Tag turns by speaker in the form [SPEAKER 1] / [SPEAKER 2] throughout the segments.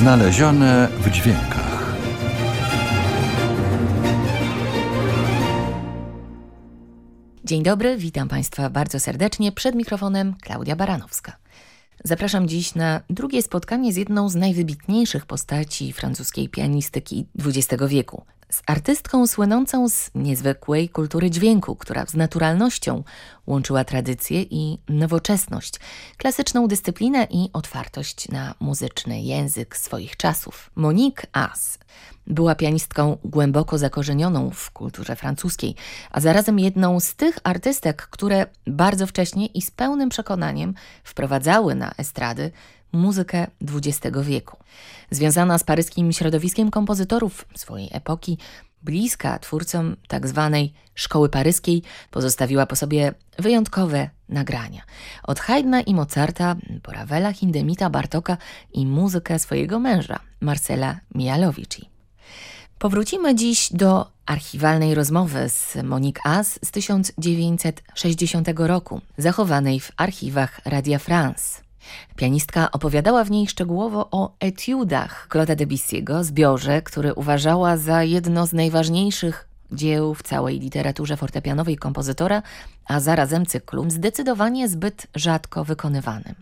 [SPEAKER 1] Znalezione w dźwiękach.
[SPEAKER 2] Dzień dobry, witam Państwa bardzo serdecznie. Przed mikrofonem Klaudia Baranowska. Zapraszam dziś na drugie spotkanie z jedną z najwybitniejszych postaci francuskiej pianistyki XX wieku. Z artystką słynącą z niezwykłej kultury dźwięku, która z naturalnością łączyła tradycję i nowoczesność, klasyczną dyscyplinę i otwartość na muzyczny język swoich czasów. Monique As była pianistką głęboko zakorzenioną w kulturze francuskiej, a zarazem jedną z tych artystek, które bardzo wcześnie i z pełnym przekonaniem wprowadzały na estrady muzykę XX wieku. Związana z paryskim środowiskiem kompozytorów swojej epoki, bliska twórcom tzw. Tak szkoły paryskiej, pozostawiła po sobie wyjątkowe nagrania. Od Haydna i Mozarta, po Ravela, Hindemita, Bartoka i muzykę swojego męża, Marcela Mialowici. Powrócimy dziś do archiwalnej rozmowy z Monique As z 1960 roku, zachowanej w archiwach Radia France. Pianistka opowiadała w niej szczegółowo o etiudach Claude'a Debussy'ego, zbiorze, który uważała za jedno z najważniejszych dzieł w całej literaturze fortepianowej kompozytora, a zarazem cyklum zdecydowanie zbyt rzadko wykonywanym.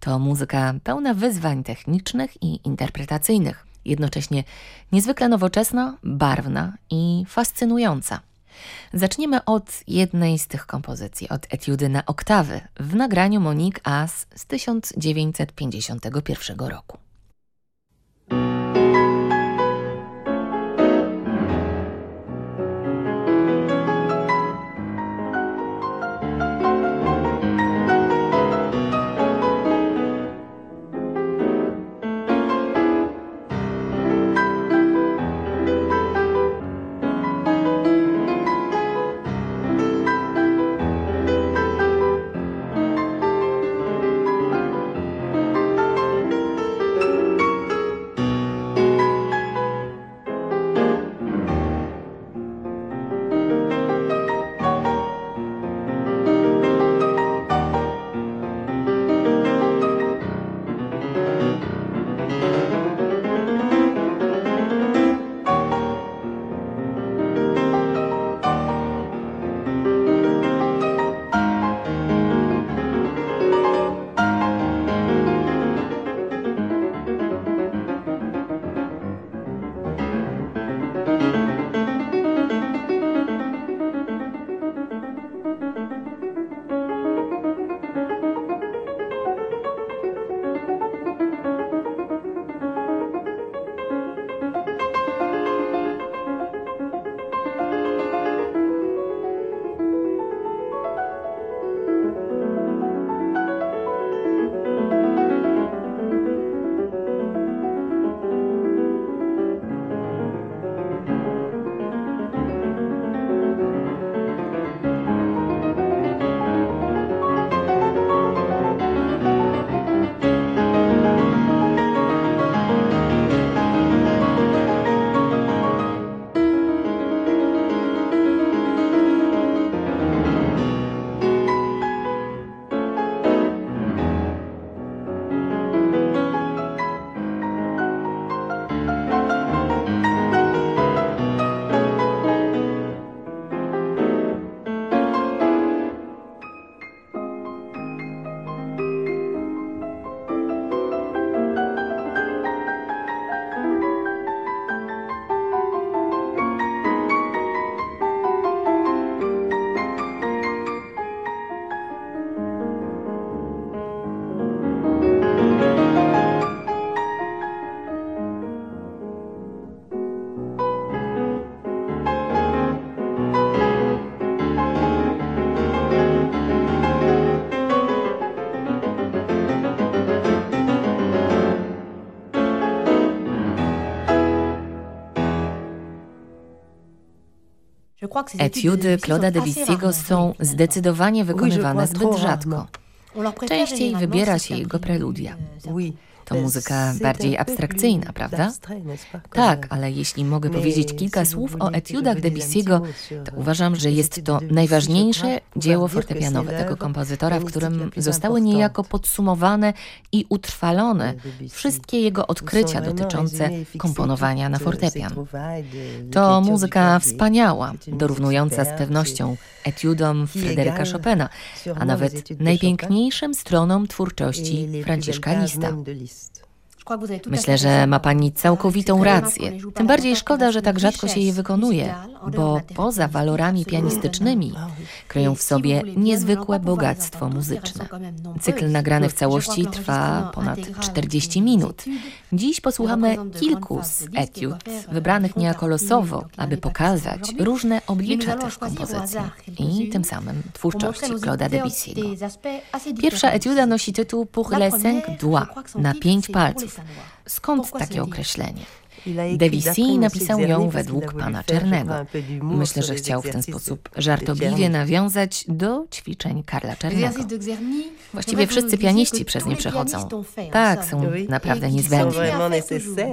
[SPEAKER 2] To muzyka pełna wyzwań technicznych i interpretacyjnych, jednocześnie niezwykle nowoczesna, barwna i fascynująca. Zaczniemy od jednej z tych kompozycji, od etiudy na oktawy w nagraniu Monique As z 1951 roku. Etiudy Claude'a Debussy'ego są zdecydowanie wykonywane zbyt rzadko. Częściej wybiera się jego preludia. To muzyka bardziej abstrakcyjna, prawda? Tak, ale jeśli mogę powiedzieć kilka słów o etiudach Debussy'ego, to uważam, że jest to najważniejsze dzieło fortepianowe tego kompozytora, w którym zostały niejako podsumowane i utrwalone wszystkie jego odkrycia dotyczące komponowania na fortepian. To muzyka wspaniała, dorównująca z pewnością etiudom Fryderyka Chopina, a nawet najpiękniejszym stronom twórczości Franciszka Lista. Myślę, że ma Pani całkowitą rację. Tym bardziej szkoda, że tak rzadko się je wykonuje, bo poza walorami pianistycznymi kryją w sobie niezwykłe bogactwo muzyczne. Cykl nagrany w całości trwa ponad 40 minut. Dziś posłuchamy kilku z etiud, wybranych niejako losowo, aby pokazać różne oblicza tych kompozycji i tym samym twórczości Claude'a Debussy'ego. Pierwsza etiuda nosi tytuł Pour les cinq doigts, na pięć palców. Skąd takie określenie? Debussy napisał ją według pana Czernego. Myślę, że chciał w ten sposób żartobliwie nawiązać do ćwiczeń Karla Czernego. Właściwie wszyscy pianiści przez nie przechodzą. Tak, są naprawdę niezbędne.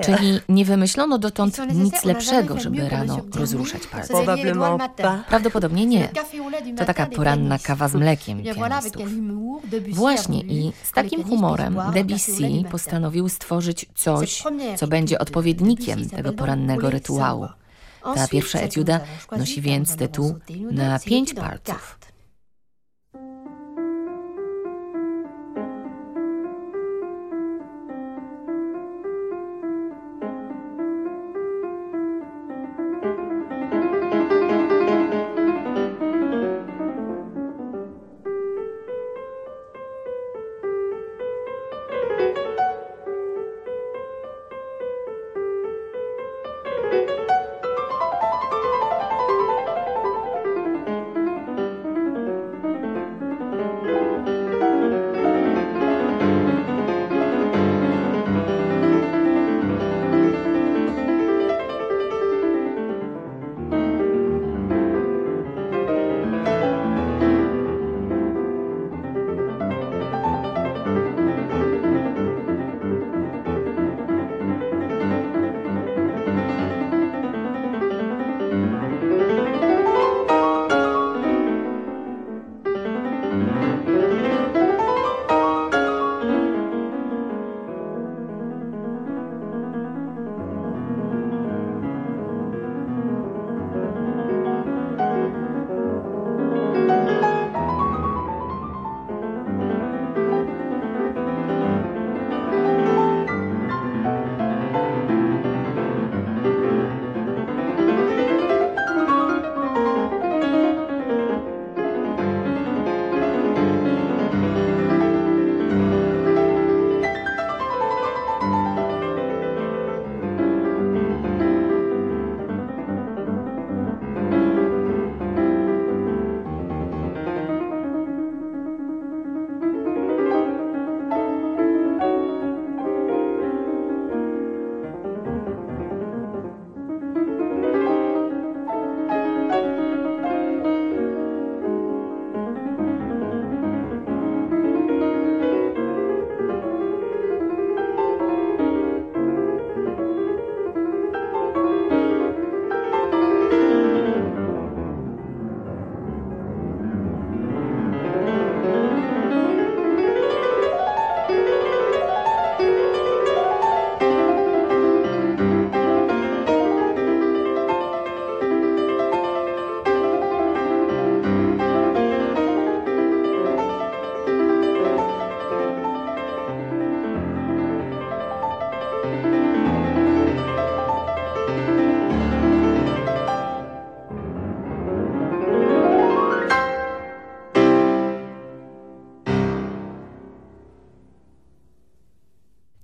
[SPEAKER 2] Czyli nie wymyślono dotąd nic lepszego, żeby rano rozruszać palce. Prawdopodobnie nie. To taka poranna kawa z mlekiem pianistów. Właśnie i z takim humorem Debussy postanowił stworzyć coś, co będzie odpowiednikiem tego porannego rytuału. Ta pierwsza etiuda nosi więc tytuł na pięć palców.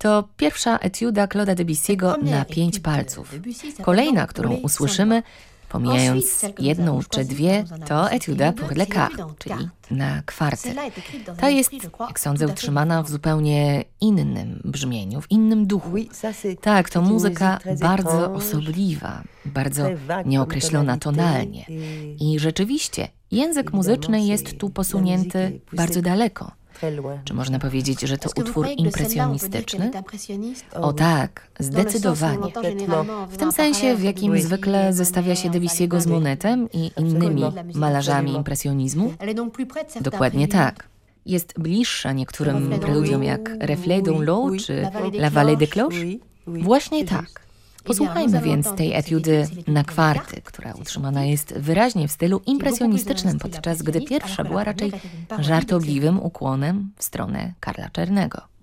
[SPEAKER 2] To pierwsza etiuda Claude'a Debussy'ego na pięć palców. Kolejna, którą usłyszymy, pomijając jedną czy dwie, to etiuda pour le quart, czyli na kwarty. Ta jest, jak sądzę, utrzymana w zupełnie innym brzmieniu, w innym duchu. Tak, to muzyka bardzo osobliwa, bardzo nieokreślona tonalnie. I rzeczywiście, język muzyczny jest tu posunięty bardzo daleko. Czy można powiedzieć, że to utwór impresjonistyczny? O tak, zdecydowanie. W tym sensie, w jakim zwykle zestawia się Debussy'ego z. Monetem i innymi malarzami impresjonizmu? Dokładnie tak. Jest bliższa niektórym preludiom jak Reflet d'Anjou
[SPEAKER 1] oui,
[SPEAKER 2] czy
[SPEAKER 3] La Vallée des Cloches.
[SPEAKER 2] Właśnie tak. Posłuchajmy więc tej etiudy na kwarty, która utrzymana jest wyraźnie w stylu impresjonistycznym, podczas gdy pierwsza była raczej żartobliwym ukłonem w stronę Karla Czernego.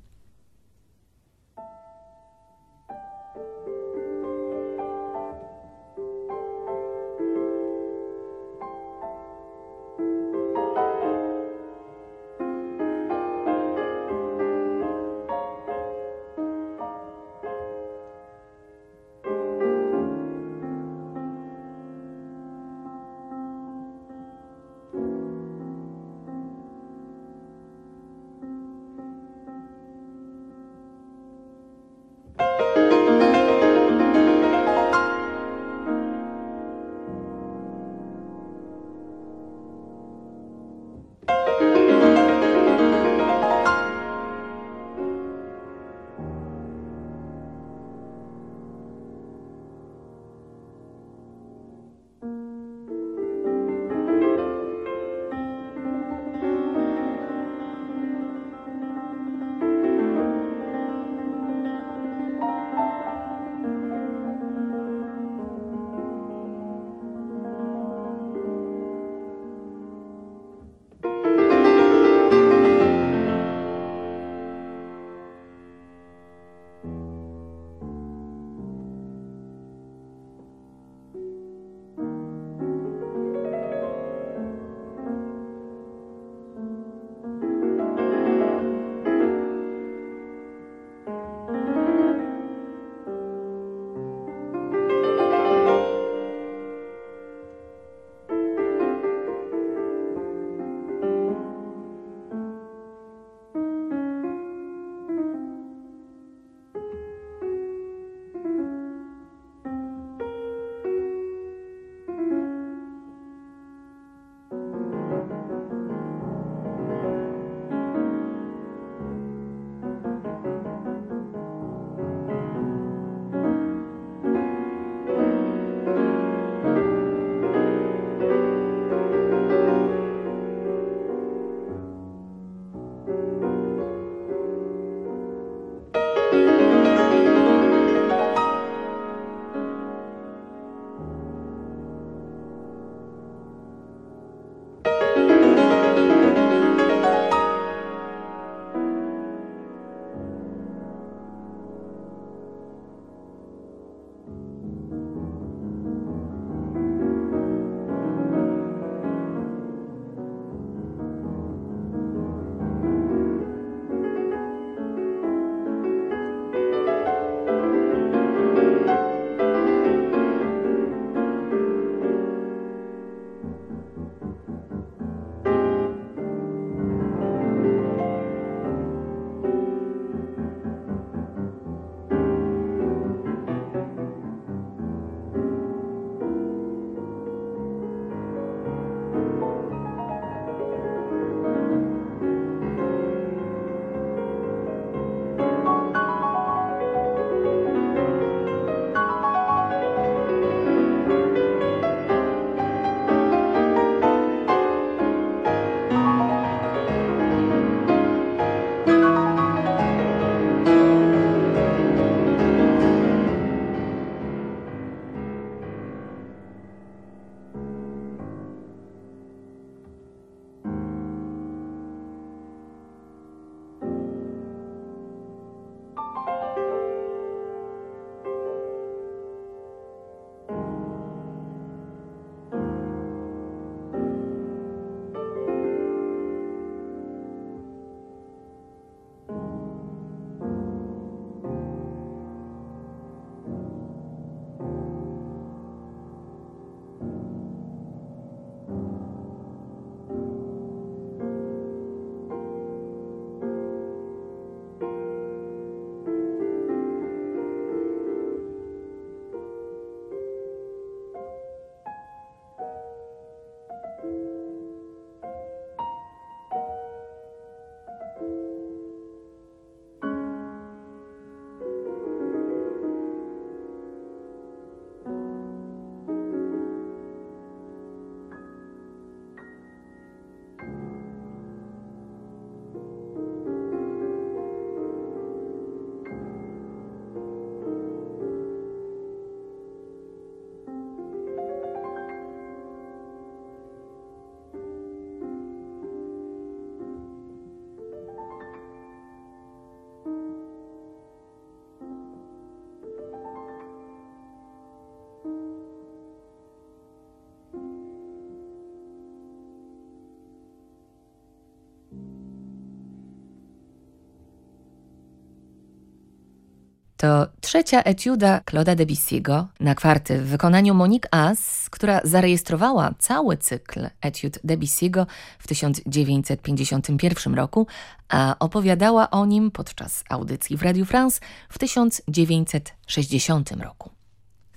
[SPEAKER 2] To trzecia etiuda Claude'a Debussy'ego na kwarty w wykonaniu Monique As, która zarejestrowała cały cykl etiud Debussy'ego w 1951 roku, a opowiadała o nim podczas audycji w Radio France w 1960 roku.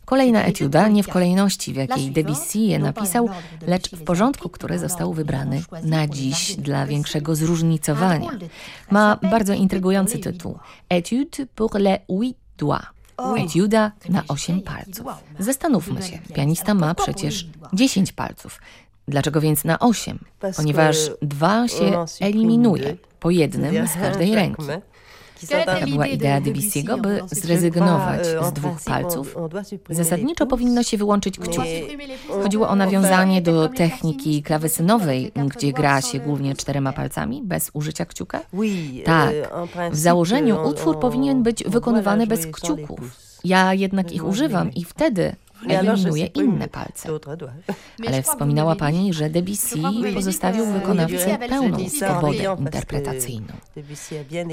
[SPEAKER 2] Kolejna etiuda, nie w kolejności, w jakiej Debussy je napisał, lecz w porządku, który został wybrany na dziś dla większego zróżnicowania. Ma bardzo intrygujący tytuł Etude pour les huit doigts. Etiuda na osiem palców. Zastanówmy się, pianista ma przecież 10 palców. Dlaczego więc na 8? Ponieważ dwa się eliminuje po jednym z każdej ręki. To była idea Debussy'ego, by zrezygnować z dwóch palców. Zasadniczo powinno się wyłączyć kciuk. Chodziło o nawiązanie do techniki klawesynowej, gdzie gra się głównie czterema palcami, bez użycia kciuka. Tak, w założeniu utwór powinien być wykonywany bez kciuków. Ja jednak ich używam i wtedy eliminuje inne palce. Ale wspominała Pani, że Debussy pozostawił wykonawcy pełną swobodę interpretacyjną.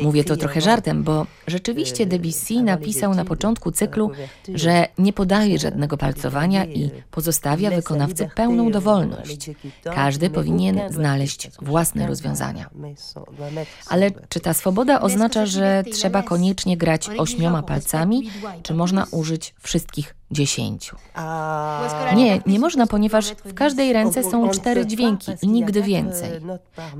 [SPEAKER 2] Mówię to trochę żartem, bo rzeczywiście Debussy napisał na początku cyklu, że nie podaje żadnego palcowania i pozostawia wykonawcy pełną dowolność. Każdy powinien znaleźć własne rozwiązania. Ale czy ta swoboda oznacza, że trzeba koniecznie grać ośmioma palcami, czy można użyć wszystkich dziesięciu. Nie, nie można, ponieważ w każdej ręce są cztery dźwięki i nigdy więcej.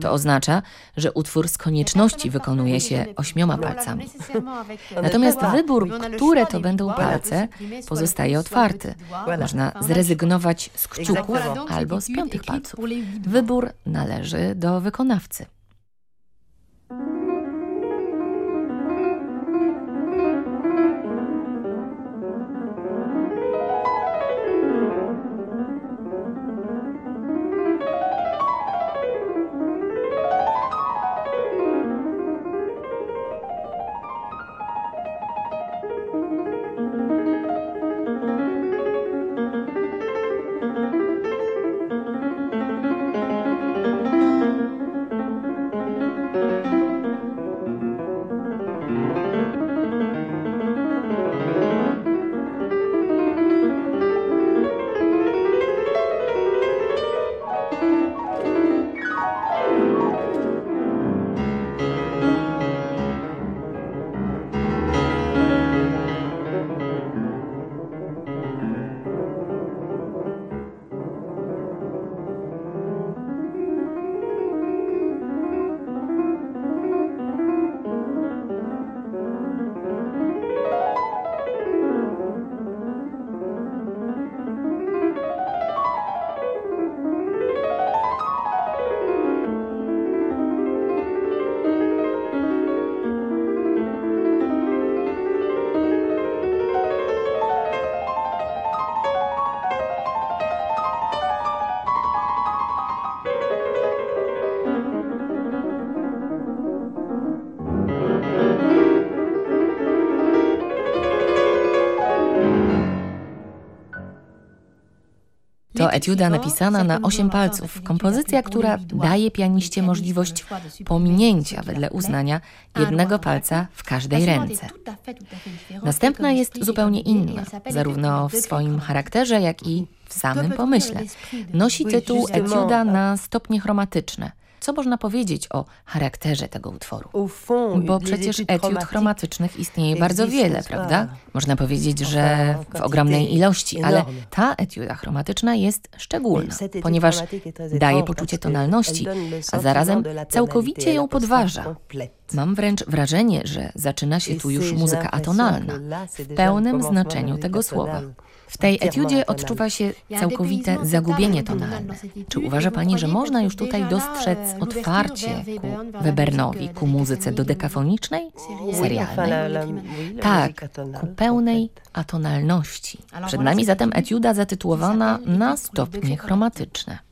[SPEAKER 2] To oznacza, że utwór z konieczności wykonuje się ośmioma palcami. Natomiast wybór, które to będą palce, pozostaje otwarty. Można zrezygnować z kciuków albo z piątych palców. Wybór należy do wykonawcy. Etiuda napisana na osiem palców, kompozycja, która daje pianiście możliwość pominięcia wedle uznania jednego palca w każdej ręce. Następna jest zupełnie inna, zarówno w swoim charakterze, jak i w samym pomyśle. Nosi tytuł etiuda na stopnie chromatyczne. Co można powiedzieć o charakterze tego utworu? Bo przecież etiud chromatycznych istnieje bardzo wiele, prawda? Można powiedzieć, że w ogromnej ilości, ale ta etiuda chromatyczna jest szczególna, ponieważ daje poczucie tonalności, a zarazem całkowicie ją podważa. Mam wręcz wrażenie, że zaczyna się tu już muzyka atonalna, w pełnym znaczeniu tego słowa. W tej etiudzie odczuwa się całkowite zagubienie tonalne. Czy uważa Pani, że można już tutaj dostrzec otwarcie ku Webernowi, ku muzyce dodekafonicznej, serialnej? Tak, ku pełnej atonalności. Przed nami zatem etiuda zatytułowana na stopnie chromatyczne.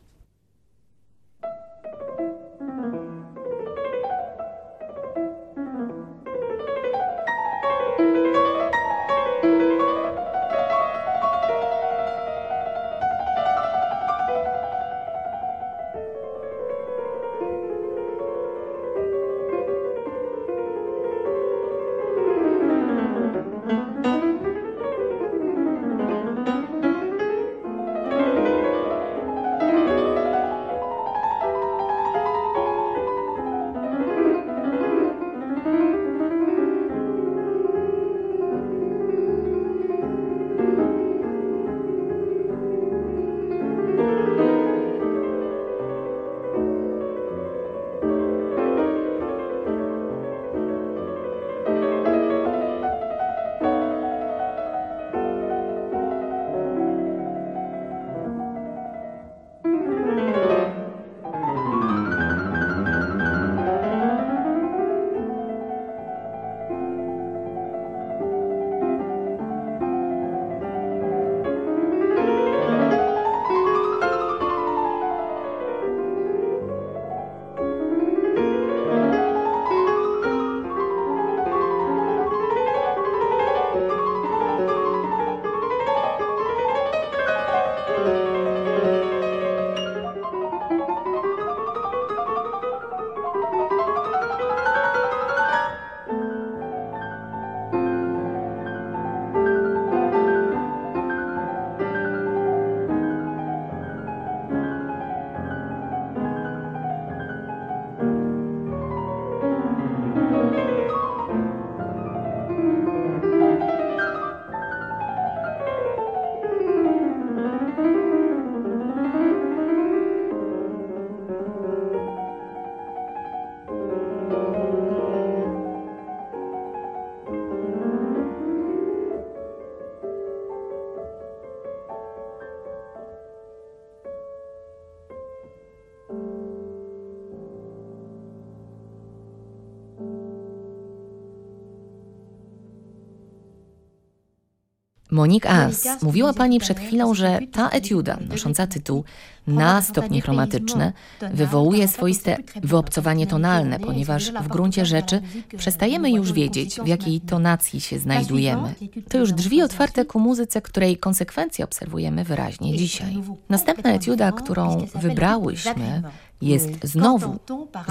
[SPEAKER 2] Monique As, mówiła Pani przed chwilą, że ta etiuda, nosząca tytuł na
[SPEAKER 3] to
[SPEAKER 2] stopnie chromatyczne, wywołuje swoiste wyobcowanie tonalne, ponieważ w gruncie rzeczy przestajemy już wiedzieć, w jakiej tonacji się znajdujemy. To już drzwi otwarte ku muzyce, której konsekwencje obserwujemy wyraźnie dzisiaj. Następna etiuda, którą wybrałyśmy, jest znowu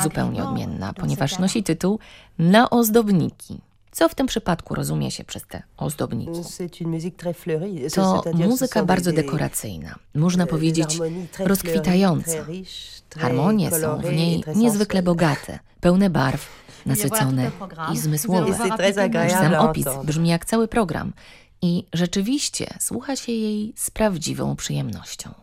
[SPEAKER 2] zupełnie odmienna, ponieważ nosi tytuł Na ozdobniki. Co w tym przypadku rozumie się przez te ozdobniki? To muzyka bardzo dekoracyjna, można powiedzieć rozkwitająca. Harmonie są w niej niezwykle bogate, pełne barw, nasycone i zmysłowe. Już sam opis brzmi jak cały program i rzeczywiście słucha się jej z prawdziwą przyjemnością.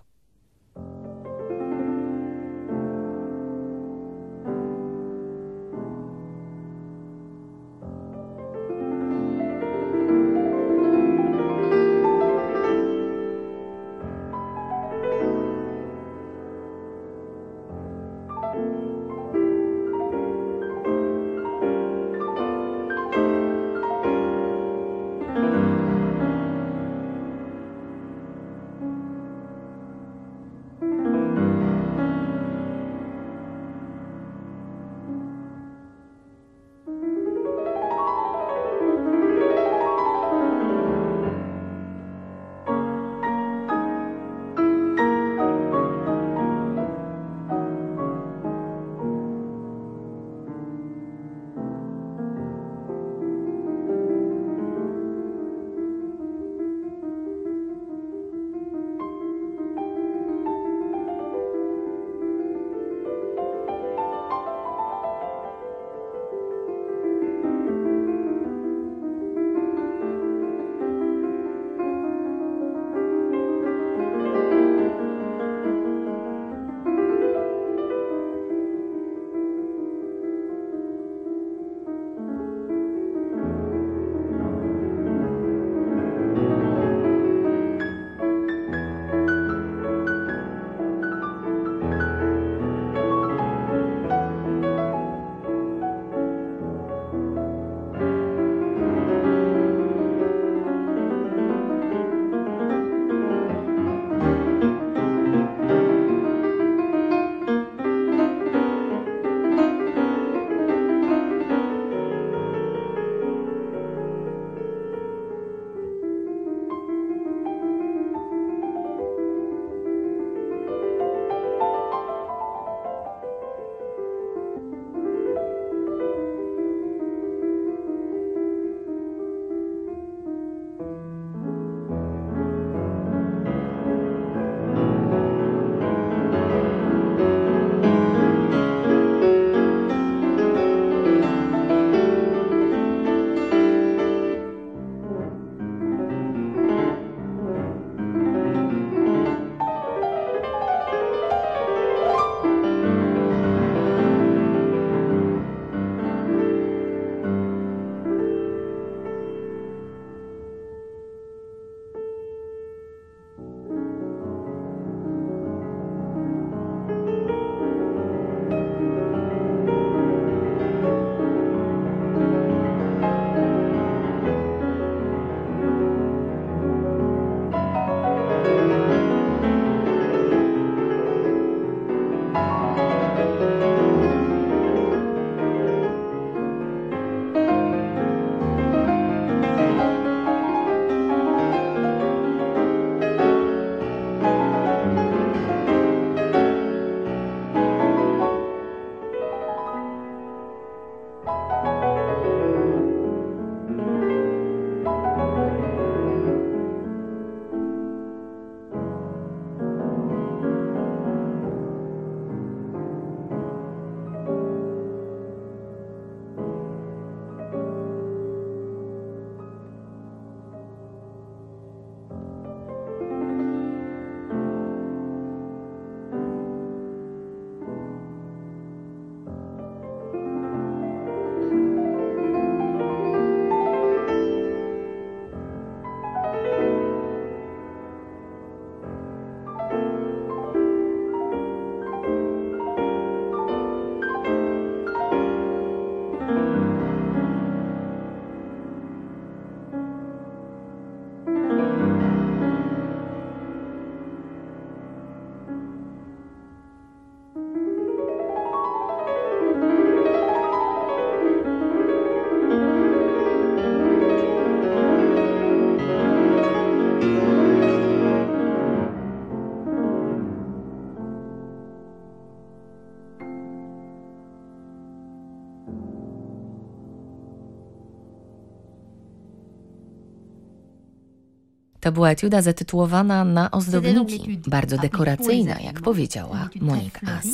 [SPEAKER 2] To była etiuda zatytułowana na ozdobniki, bardzo dekoracyjna, jak powiedziała Monique As.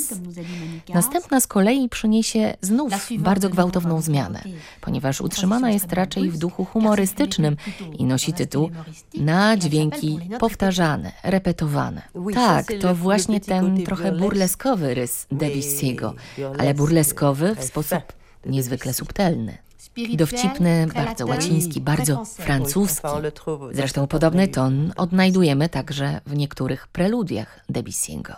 [SPEAKER 2] Następna z kolei przyniesie znów bardzo gwałtowną zmianę, ponieważ utrzymana jest raczej w duchu humorystycznym i nosi tytuł Na dźwięki powtarzane, repetowane. Tak, to właśnie ten trochę burleskowy rys Debussy'ego, ale burleskowy w sposób niezwykle subtelny. Dowcipny, bardzo łaciński, bardzo francuski. Zresztą podobny ton odnajdujemy także w niektórych preludiach Debussy'ego.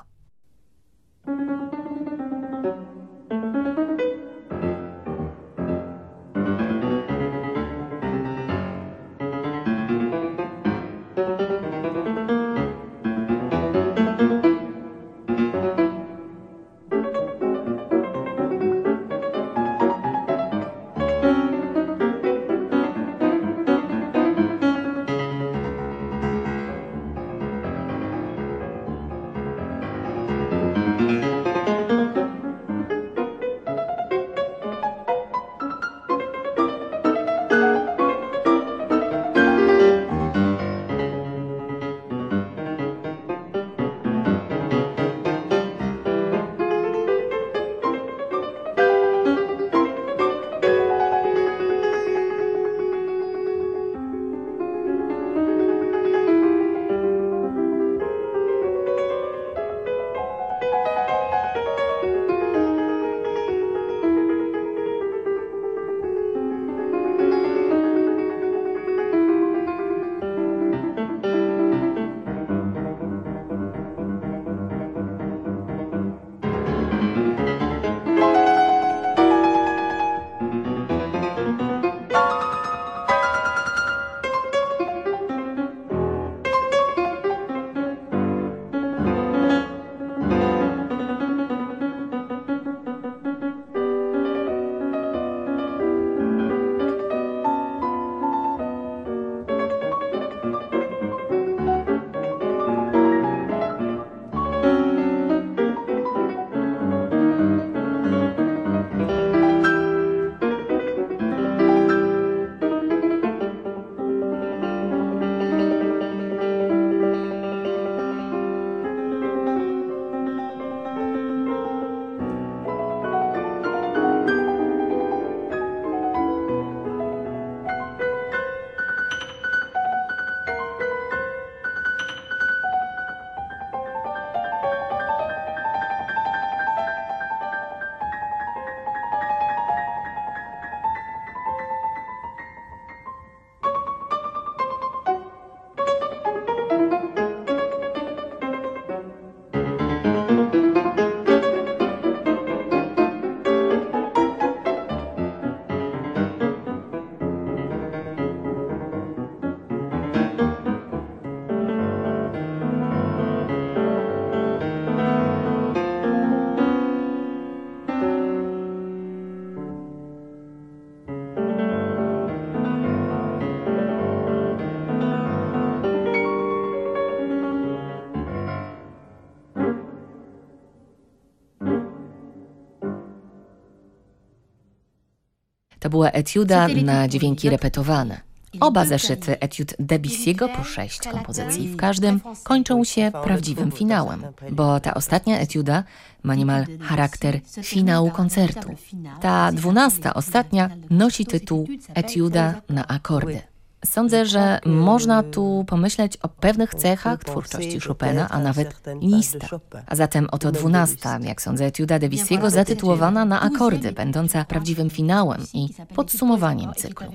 [SPEAKER 2] To była etiuda na dźwięki repetowane. Oba zeszyty etiud Debussy'ego po sześć kompozycji w każdym kończą się prawdziwym finałem, bo ta ostatnia etiuda ma niemal charakter finału koncertu. Ta dwunasta, ostatnia, nosi tytuł etiuda na akordy. Sądzę, że można tu pomyśleć o pewnych cechach twórczości Chopina, a nawet Lista. A zatem oto dwunasta, jak sądzę, etiuda Debussy'ego zatytułowana na akordy, będąca prawdziwym finałem i podsumowaniem cyklu.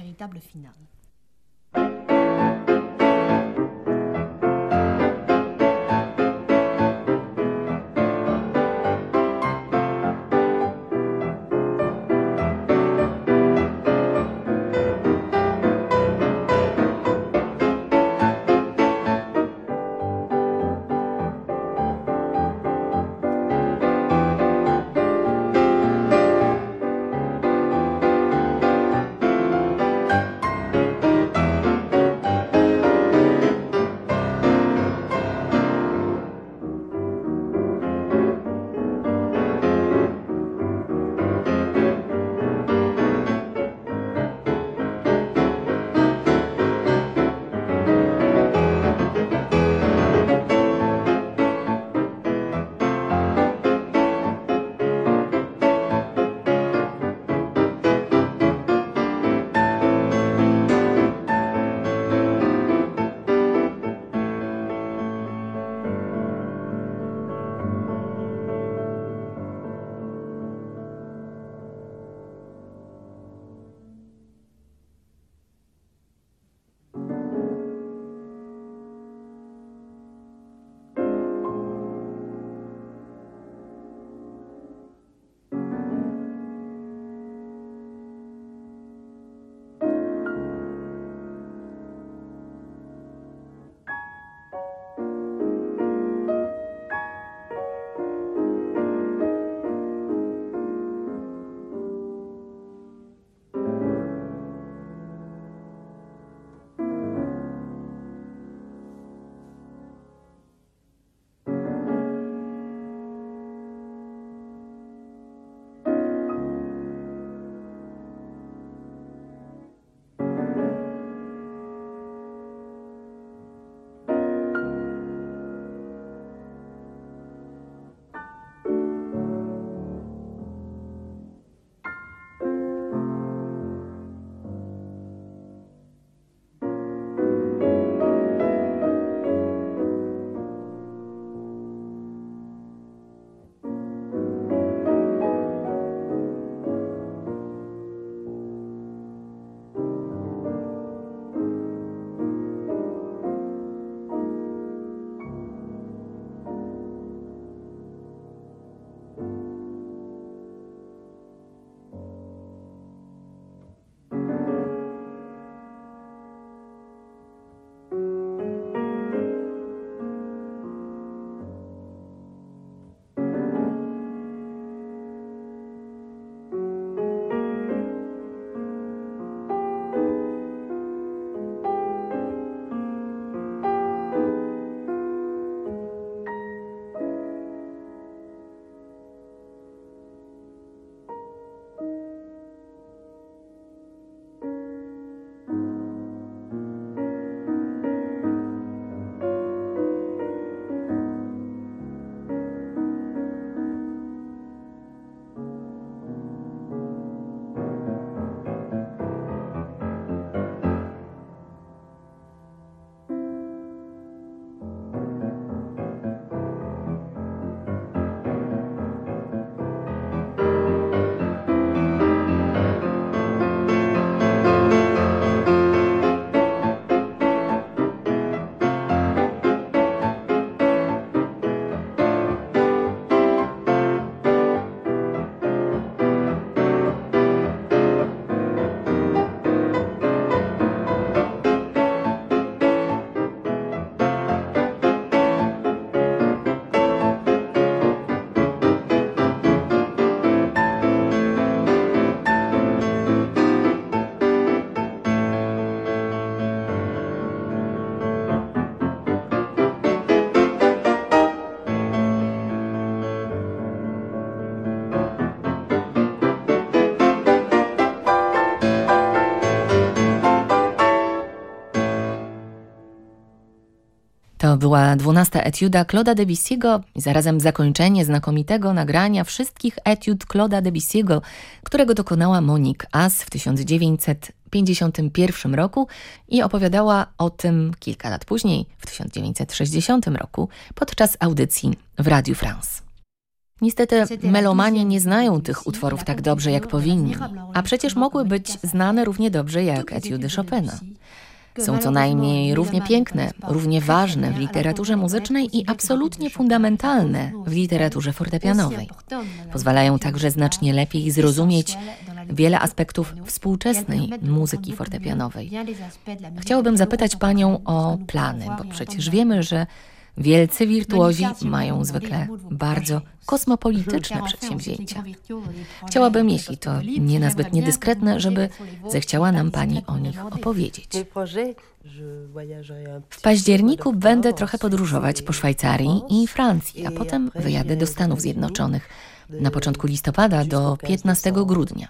[SPEAKER 2] Była dwunasta etiuda Claude'a Debussy'ego i zarazem zakończenie znakomitego nagrania wszystkich etiud Claude'a Debussy'ego, którego dokonała Monique As w 1951 roku i opowiadała o tym kilka lat później, w 1960 roku, podczas audycji w Radio France. Niestety melomanie nie znają tych utworów tak dobrze jak powinni, a przecież mogły być znane równie dobrze jak etiudy Chopina. Są co najmniej równie piękne, równie ważne w literaturze muzycznej i absolutnie fundamentalne w literaturze fortepianowej. Pozwalają także znacznie lepiej zrozumieć wiele aspektów współczesnej muzyki fortepianowej. Chciałabym zapytać Panią o plany, bo przecież wiemy, że Wielcy wirtuozi mają zwykle bardzo kosmopolityczne przedsięwzięcia. Chciałabym, jeśli to nie nazbyt niedyskretne, żeby zechciała nam Pani o nich opowiedzieć. W październiku będę trochę podróżować po Szwajcarii i Francji, a potem wyjadę do Stanów Zjednoczonych na początku listopada do 15 grudnia.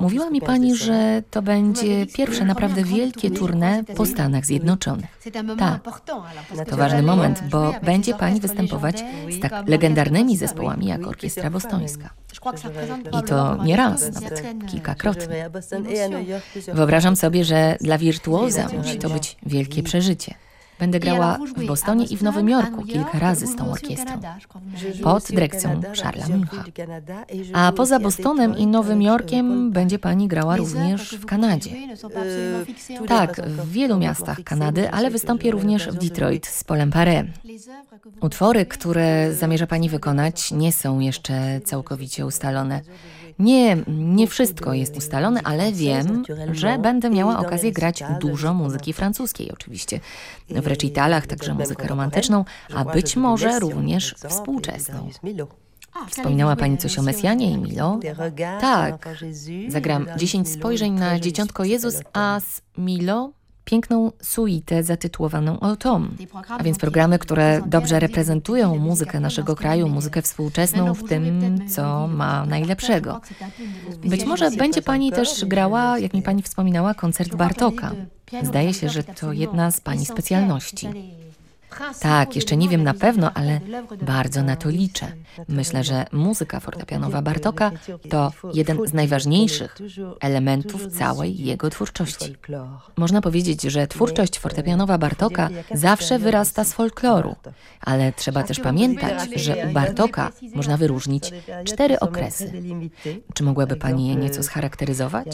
[SPEAKER 2] Mówiła mi pani, że to będzie pierwsze naprawdę wielkie tournée po Stanach Zjednoczonych. Tak, to ważny moment, bo będzie pani występować z tak legendarnymi zespołami jak Orkiestra Bostońska. I to nie raz, nawet kilkakrotnie. Wyobrażam sobie, że dla wirtuoza musi to być wielkie przeżycie. Będę grała w Bostonie i w Nowym Jorku kilka razy z tą orkiestrą, pod dyrekcją Charlesa Mincha. A poza Bostonem i Nowym Jorkiem będzie pani grała również w Kanadzie. Tak, w wielu miastach Kanady, ale wystąpię również w Detroit z Polem Paré. Utwory, które zamierza pani wykonać, nie są jeszcze całkowicie ustalone. Nie, nie wszystko jest ustalone, ale wiem, że będę miała okazję grać dużo muzyki francuskiej oczywiście. W recitalach także muzykę romantyczną, a być może również współczesną. Wspominała Pani coś o Mesjanie i Milo? Tak. Zagram 10 spojrzeń na Dzieciątko Jezus, a z Milo piękną suitę zatytułowaną Autumn, a więc programy, które dobrze reprezentują muzykę naszego kraju, muzykę współczesną w tym, co ma najlepszego. Być może będzie Pani też grała, jak mi Pani wspominała, koncert Bartoka. Zdaje się, że to jedna z Pani specjalności. Tak, jeszcze nie wiem na pewno, ale bardzo na to liczę. Myślę, że muzyka fortepianowa Bartoka to jeden z najważniejszych elementów całej jego twórczości. Można powiedzieć, że twórczość fortepianowa Bartoka zawsze wyrasta z folkloru, ale trzeba też pamiętać, że u Bartoka można wyróżnić cztery okresy. Czy mogłaby Pani je nieco scharakteryzować?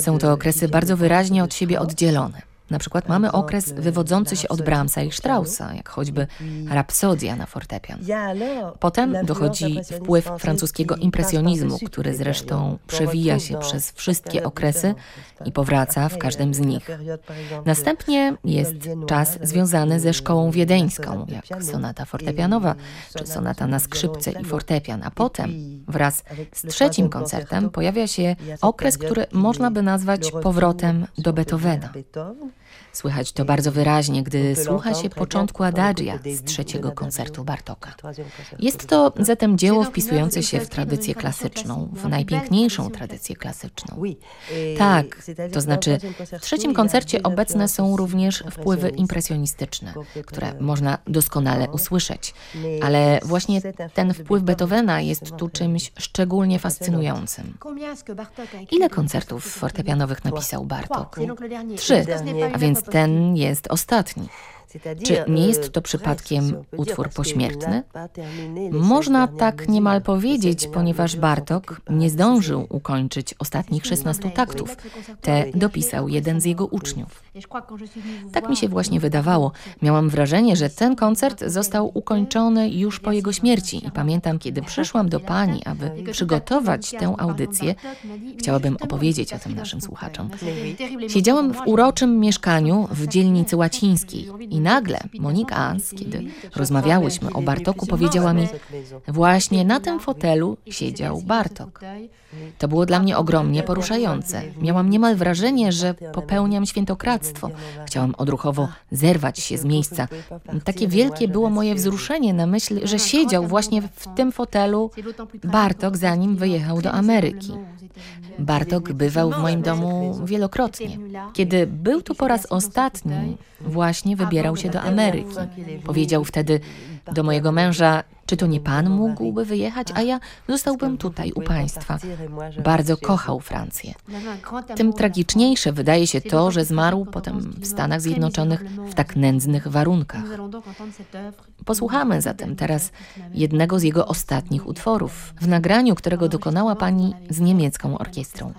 [SPEAKER 2] Są to okresy bardzo wyraźnie od siebie oddzielone. Na przykład mamy okres wywodzący się od Brahmsa i Straussa, jak choćby Rapsodia na fortepian. Potem dochodzi wpływ francuskiego impresjonizmu, który zresztą przewija się przez wszystkie okresy i powraca w każdym z nich. Następnie jest czas związany ze szkołą wiedeńską, jak sonata fortepianowa, czy sonata na skrzypce i fortepian, a potem wraz z trzecim koncertem pojawia się okres, który można by nazwać powrotem do Beethovena. Słychać to bardzo wyraźnie, gdy słucha się początku Adagia z trzeciego koncertu Bartoka. Jest to zatem dzieło wpisujące się w tradycję klasyczną, w najpiękniejszą tradycję klasyczną. Tak, to znaczy w trzecim koncercie obecne są również wpływy impresjonistyczne, które można doskonale usłyszeć, ale właśnie ten wpływ Beethovena jest tu czymś szczególnie fascynującym. Ile koncertów fortepianowych napisał Bartok? Trzy, a więc ten jest ostatni. Czy nie jest to przypadkiem utwór pośmiertny? Można tak niemal powiedzieć, ponieważ Bartok nie zdążył ukończyć ostatnich 16 taktów. Te dopisał jeden z jego uczniów. Tak mi się właśnie wydawało. Miałam wrażenie, że ten koncert został ukończony już po jego śmierci i pamiętam, kiedy przyszłam do pani, aby przygotować tę audycję, chciałabym opowiedzieć o tym naszym słuchaczom. Siedziałam w uroczym mieszkaniu w dzielnicy łacińskiej i nagle Monika Ans, kiedy rozmawiałyśmy o Bartoku, powiedziała mi, właśnie na tym fotelu siedział Bartok. To było dla mnie ogromnie poruszające. Miałam niemal wrażenie, że popełniam świętokradztwo. Chciałam odruchowo zerwać się z miejsca. Takie wielkie było moje wzruszenie na myśl, że siedział właśnie w tym fotelu Bartok, zanim wyjechał do Ameryki. Bartok bywał w moim domu wielokrotnie. Kiedy był tu po raz ostatni, właśnie wybierał wybierał się do Ameryki. Powiedział wtedy do mojego męża, czy to nie pan mógłby wyjechać, a ja zostałbym tutaj u państwa. Bardzo kochał Francję. Tym tragiczniejsze wydaje się to, że zmarł potem w Stanach Zjednoczonych w tak nędznych warunkach. Posłuchamy zatem teraz jednego z jego ostatnich utworów, w nagraniu którego dokonała pani z niemiecką orkiestrą.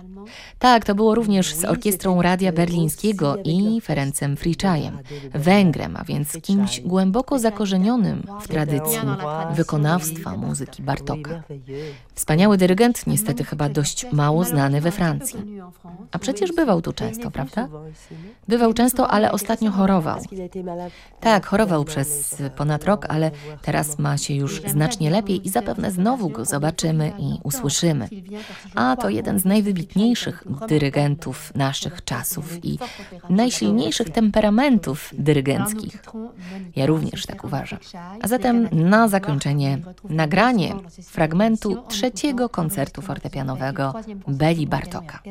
[SPEAKER 2] Tak, to było również z orkiestrą Radia Berlińskiego i Ferencem Friczajem, Węgrem, a więc kimś głęboko zakorzenionym w tradycji wykonawstwa muzyki Bartoka. Wspaniały dyrygent, niestety chyba dość mało znany we Francji. A przecież bywał tu często, prawda? Bywał często, ale ostatnio chorował. Tak, chorował przez ponad rok, ale teraz ma się już znacznie lepiej i zapewne znowu go zobaczymy i usłyszymy. A to jeden z najwybitniejszych dyrygentów naszych czasów i najsilniejszych temperamentów dyrygenckich. Ja również tak uważam. A zatem na zakończenie nagranie fragmentu trzeciego koncertu fortepianowego Beli Bartoka.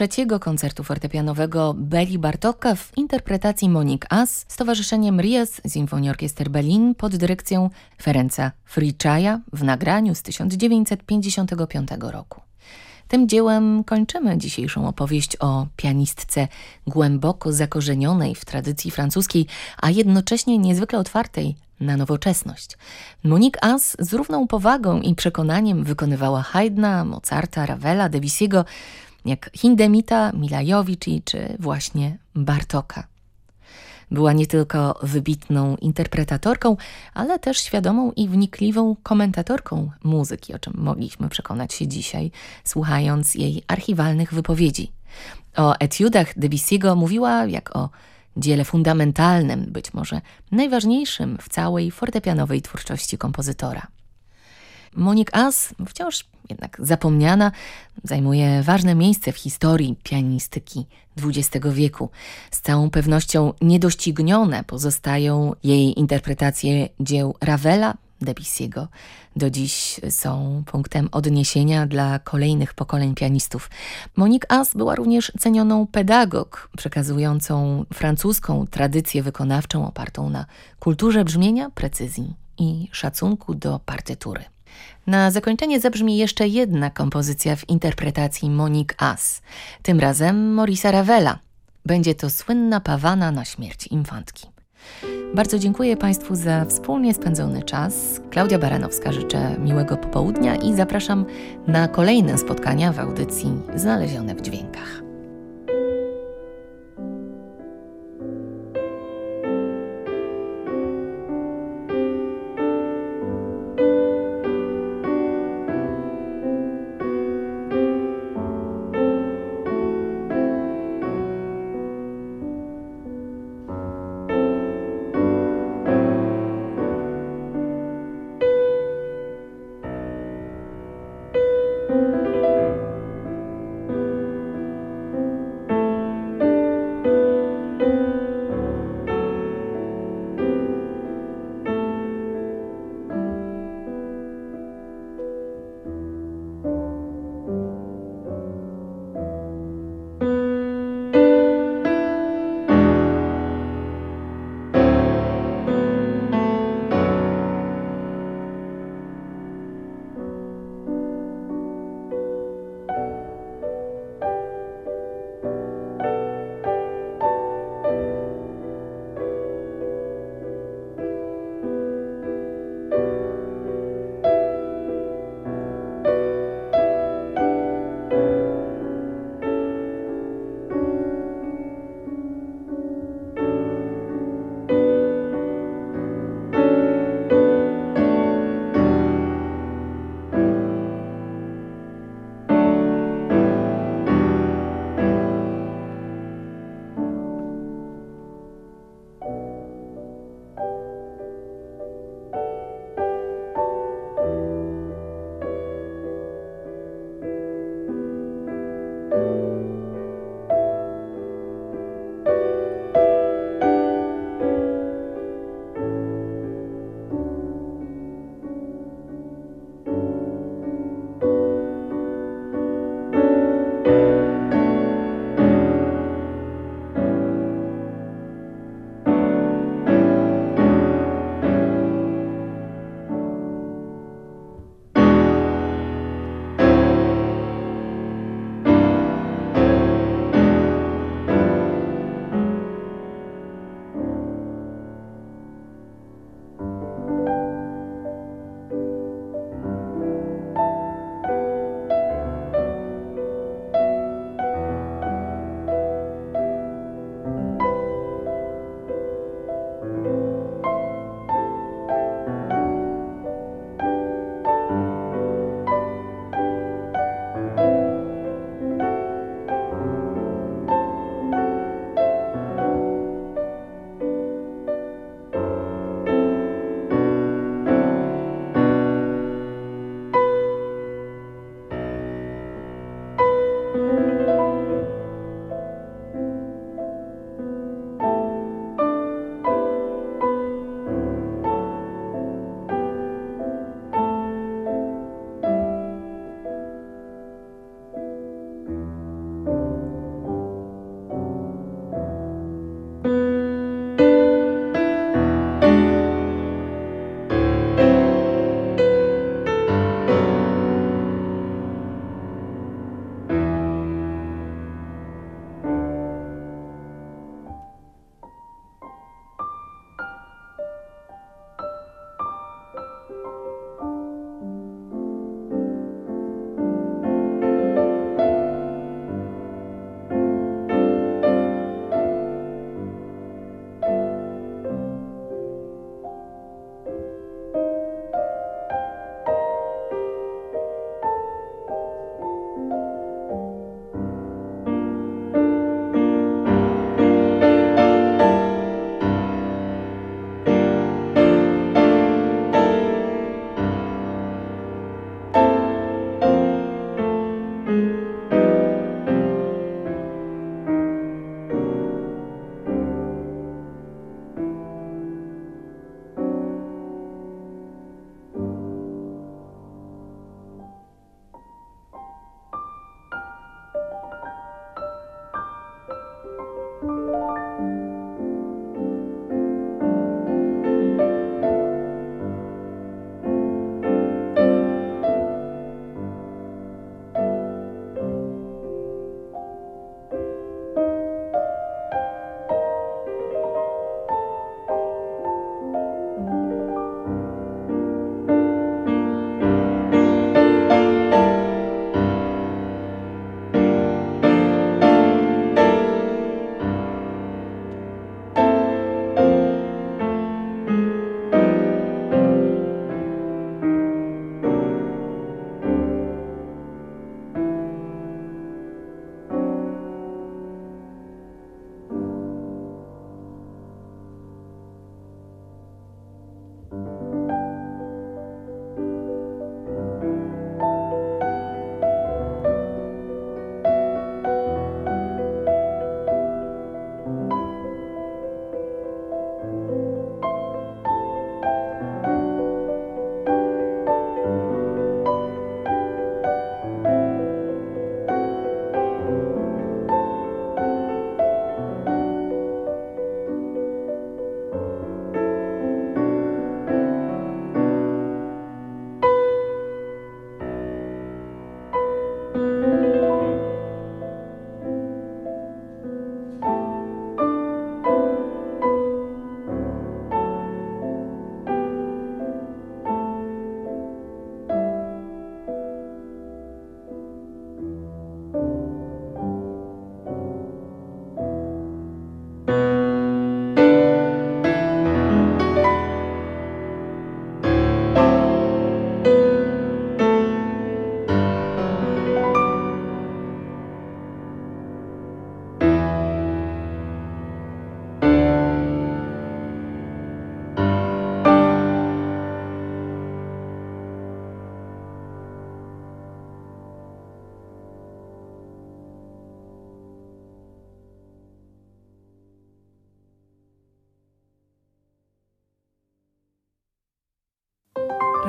[SPEAKER 2] Trzeciego koncertu fortepianowego Beli Bartoka w interpretacji Monique As z Towarzyszeniem Ries Orchester Berlin pod dyrekcją Ferenca Friczaja w nagraniu z 1955 roku. Tym dziełem kończymy dzisiejszą opowieść o pianistce głęboko zakorzenionej w tradycji francuskiej, a jednocześnie niezwykle otwartej na nowoczesność. Monique As z równą powagą i przekonaniem wykonywała Haydna, Mozarta, Ravela, Debussy'ego, jak Hindemita, Milajovici czy właśnie Bartoka. Była nie tylko wybitną interpretatorką, ale też świadomą i wnikliwą komentatorką muzyki, o czym mogliśmy przekonać się dzisiaj, słuchając jej archiwalnych wypowiedzi. O etiudach Debussy'ego mówiła jak o dziele fundamentalnym, być może najważniejszym w całej fortepianowej twórczości kompozytora. Monique As, wciąż jednak zapomniana, zajmuje ważne miejsce w historii pianistyki XX wieku. Z całą pewnością niedoścignione pozostają jej interpretacje dzieł Ravela, Debussy'ego. Do dziś są punktem odniesienia dla kolejnych pokoleń pianistów. Monique As była również cenioną pedagog, przekazującą francuską tradycję wykonawczą opartą na kulturze brzmienia, precyzji i szacunku do partytury. Na zakończenie zabrzmi jeszcze jedna kompozycja w interpretacji Monique As, tym razem Morisa Ravela. Będzie to słynna pawana na śmierć infantki. Bardzo dziękuję Państwu za wspólnie spędzony czas. Klaudia Baranowska życzę miłego popołudnia i zapraszam na kolejne spotkania w audycji Znalezione w Dźwiękach.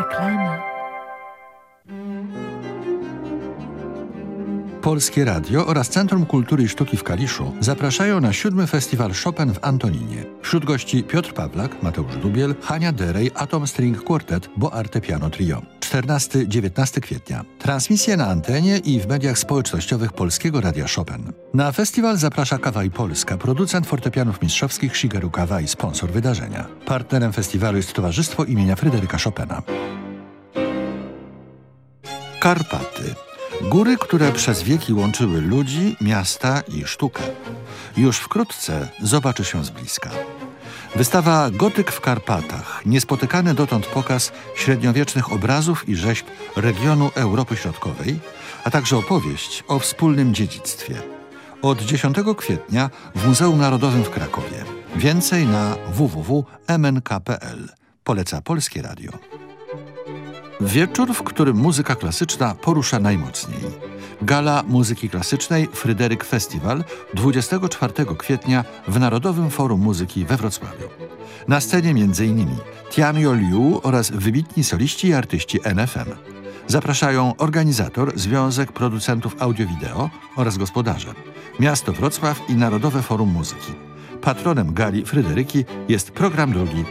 [SPEAKER 2] Reklama.
[SPEAKER 4] Polskie Radio oraz Centrum Kultury i Sztuki w Kaliszu zapraszają na siódmy festiwal Chopin w Antoninie. Wśród gości Piotr Pawlak, Mateusz Dubiel, Hania Derej, Atom String Quartet, Bo Arte Piano Trio. 14-19 kwietnia. Transmisje na antenie i w mediach społecznościowych Polskiego Radia Chopin. Na festiwal zaprasza Kawaj Polska, producent fortepianów mistrzowskich Shigeru Kawaj, sponsor wydarzenia. Partnerem festiwalu jest Towarzystwo imienia Fryderyka Chopina. Karpaty. Góry, które przez wieki łączyły ludzi, miasta i sztukę. Już wkrótce zobaczy się z bliska. Wystawa Gotyk w Karpatach, niespotykany dotąd pokaz średniowiecznych obrazów i rzeźb regionu Europy Środkowej, a także opowieść o wspólnym dziedzictwie. Od 10 kwietnia w Muzeum Narodowym w Krakowie. Więcej na www.mnk.pl. Poleca Polskie Radio. Wieczór, w którym muzyka klasyczna porusza najmocniej. Gala Muzyki Klasycznej Fryderyk Festiwal 24 kwietnia w Narodowym Forum Muzyki we Wrocławiu. Na scenie m.in. Tianyo Liu oraz wybitni soliści i artyści NFM. Zapraszają organizator Związek Producentów Audio-Wideo oraz gospodarze. Miasto Wrocław i Narodowe Forum Muzyki. Patronem gali Fryderyki jest program drugi